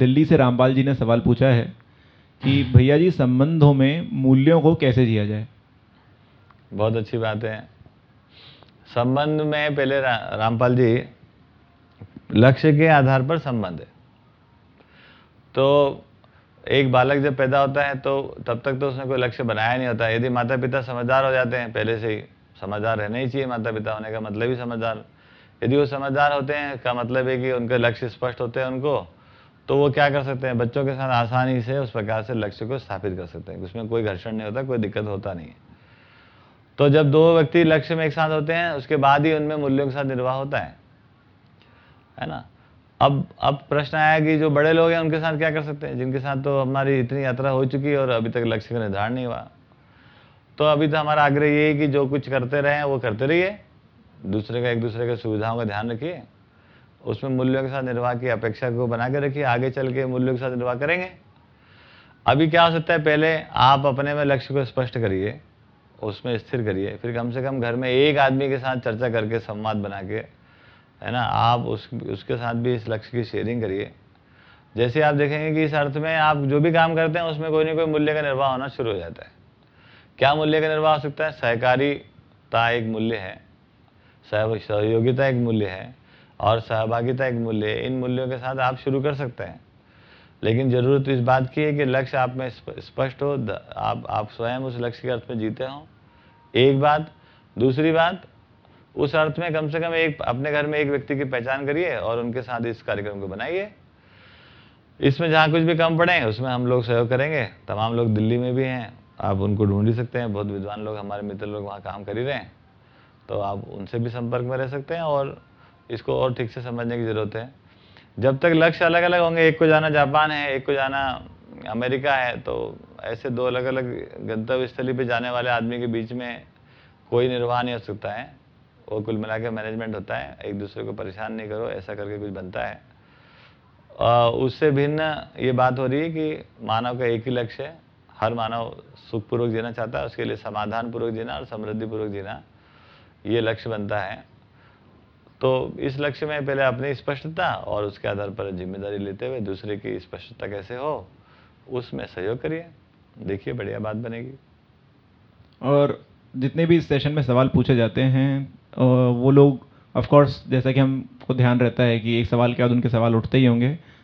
दिल्ली से रामपाल जी ने सवाल पूछा है कि भैया जी संबंधों में मूल्यों को कैसे जिया जाए? बहुत अच्छी बात है। संबंध में पहले रा, रामपाल जी लक्ष्य के आधार पर संबंध है। तो एक बालक जब पैदा होता है तो तब तक तो उसने कोई लक्ष्य बनाया नहीं होता। यदि माता पिता समझदार हो जाते हैं पहले से ही समझदार रहना ही चाहिए माता पिता होने का मतलब ही समझदार। यदि वो समझदार होते हैं का मतलब है कि उनके लक्ष्य स्पष्ट होते हैं उनको। तो वो क्या कर सकते हैं? बच्चों के साथ आसानी से उस प्रकार से लक्ष्य को स्थापित कर सकते हैं। उसमें कोई घर्षण नहीं होता, कोई दिक्कत होता नहीं तो जब दो व्यक्ति लक्ष्य में एक साथ होते हैं, उसके बाद ही उनमें मूल्यों के साथ निर्वाह होता है। है ना? अब अब प्रश्न आया कि जो बड़े लोग हैं, उनके साथ क्या कर सकते हैं? जिनके साथ तो हमारी इतनी यात्रा हो चुकी है और अभी तक लक्ष्य का निर्धारण नहीं हुआ। तो अभी तो हमारा आग्रह ये है कि जो कुछ करते रहे, वो करते रहिए। दूसरे का, एक दूसरे के सुविधाओं का ध्यान रखिए। उसमें मूल्यों के साथ निर्वाह की अपेक्षा को बना के रखिए, आगे चल के मूल्यों के साथ निर्वाह करेंगे। अभी क्या हो सकता है, पहले आप अपने में लक्ष्य को स्पष्ट करिए, उसमें स्थिर करिए, फिर कम से कम घर में एक आदमी के साथ चर्चा करके, संवाद बना के है ना, आप उस, उसके साथ भी इस लक्ष्य की शेयरिंग करिए। जैसे आप देखेंगे कि इस अर्थ में आप जो भी काम करते हैं, उसमें कोई ना कोई मूल्य का निर्वाह होना शुरू हो जाता है। क्या मूल्य का निर्वाह हो सकता है? सहकारिता एक मूल्य है सहयोगिता एक मूल्य है और सहभागिता एक मूल्य इन मूल्यों के साथ आप शुरू कर सकते हैं। लेकिन ज़रूरत इस बात की है कि लक्ष्य आप में स्पष्ट हो आप आप स्वयं उस लक्ष्य के अर्थ में जीते हों। एक बात, दूसरी बात, उस अर्थ में कम से कम एक, अपने घर में एक व्यक्ति की पहचान करिए और उनके साथ इस कार्यक्रम को बनाइए। इसमें जहाँ कुछ भी कम पड़े, उसमें हम लोग सहयोग करेंगे। तमाम लोग दिल्ली में भी हैं। आप उनको ढूंढ ही सकते हैं। बहुत विद्वान लोग, हमारे मित्र लोग वहाँ काम कर ही रहे हैं। तो आप उनसे भी संपर्क में रह सकते हैं और इसको और ठीक से समझने की ज़रूरत है। जब तक लक्ष्य अलग अलग होंगे, एक को जाना जापान है, एक को जाना अमेरिका है तो ऐसे दो अलग अलग गंतव्य स्थली पर जाने वाले आदमी के बीच में कोई निर्वाह नहीं हो सकता है। वो कुल मिला के मैनेजमेंट होता है, एक दूसरे को परेशान नहीं करो, ऐसा करके कुछ बनता है। उससे भिन्न ये बात हो रही है कि मानव का एक ही लक्ष्य है। हर मानव सुखपूर्वक जीना चाहता है, उसके लिए समाधान पूर्वक जीना और समृद्धिपूर्वक जीना, ये लक्ष्य बनता है। तो इस लक्ष्य में पहले अपनी स्पष्टता और उसके आधार पर ज़िम्मेदारी लेते हुए दूसरे की स्पष्टता कैसे हो, उसमें सहयोग करिए। देखिए, बढ़िया बात बनेगी। और जितने भी इस सेशन में सवाल पूछे जाते हैं वो लोग ऑफ़ कोर्स जैसा कि हमको ध्यान रहता है कि एक सवाल के बाद उनके सवाल उठते ही होंगे।